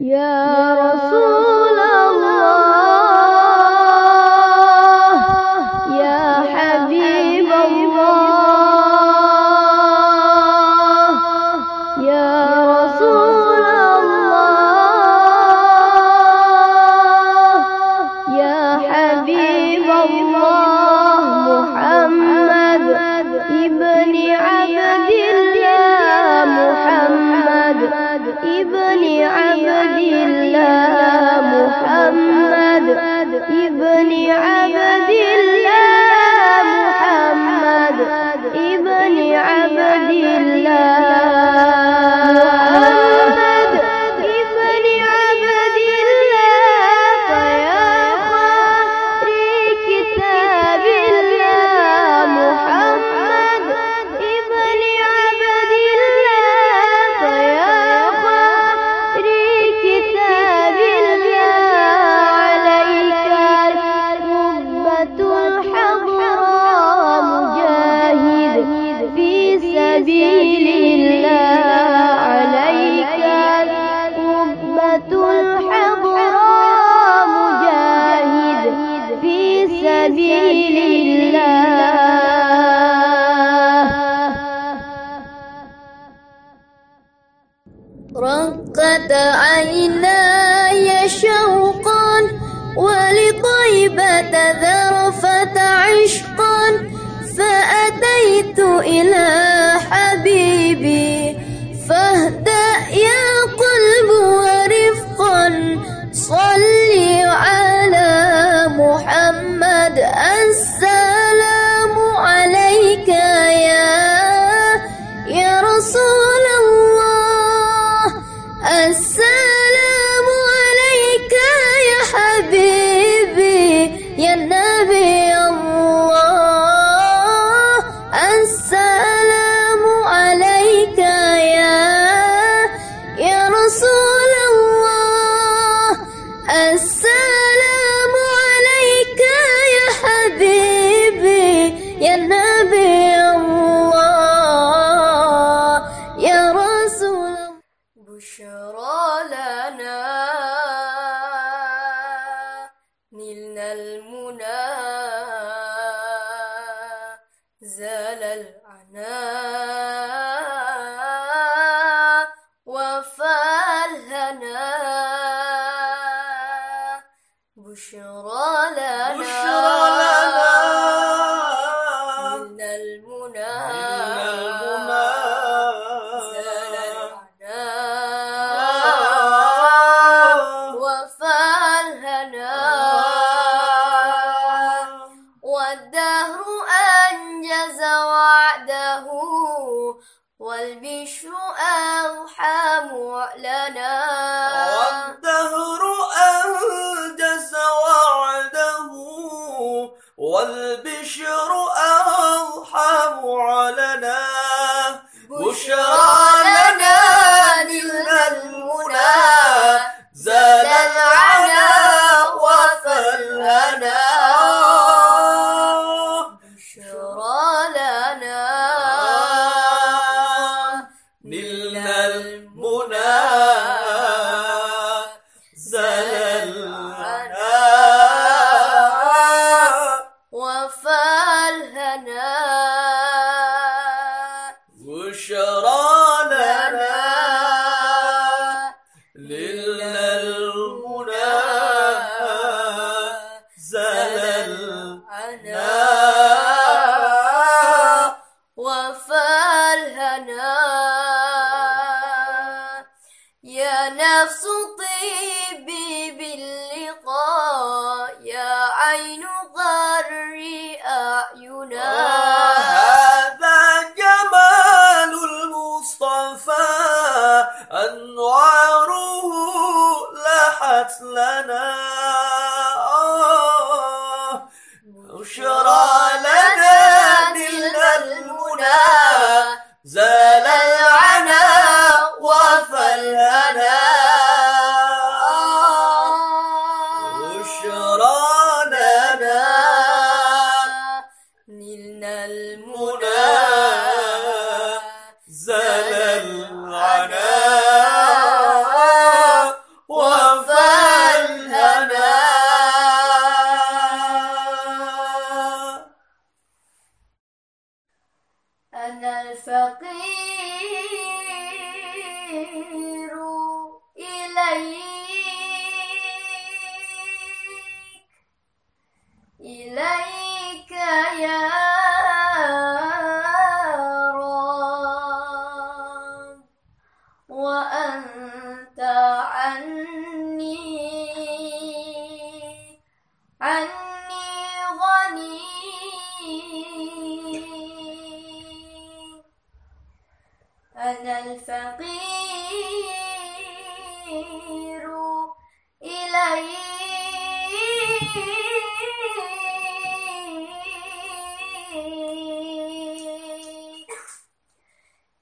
يا رسول رقت عيناي شوقا ولطيبة ذرفت عشقا فأتيت إلى حبيبي فاهدأ يا 是 لنا نلنا المنى زال العنا وفالهنا بشرى تغري أعينا. هذا جمال المصطفى أنواره لحت لنا. آه، بشرى الفقير إليك. إليك يا رب. وأنت عني. عني.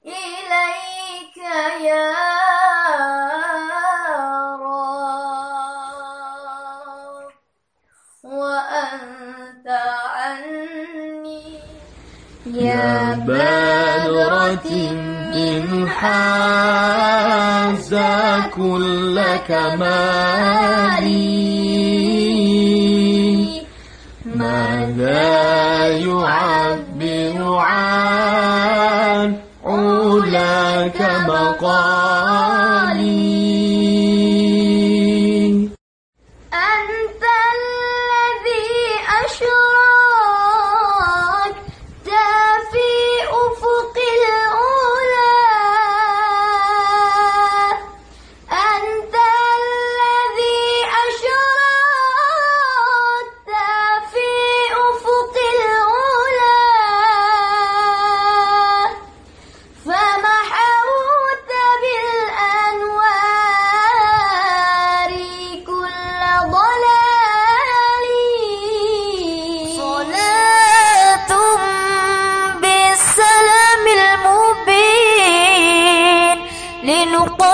إليك يا رب وأنت عني. يا إن حاز كل كمالي. 叔 Oh.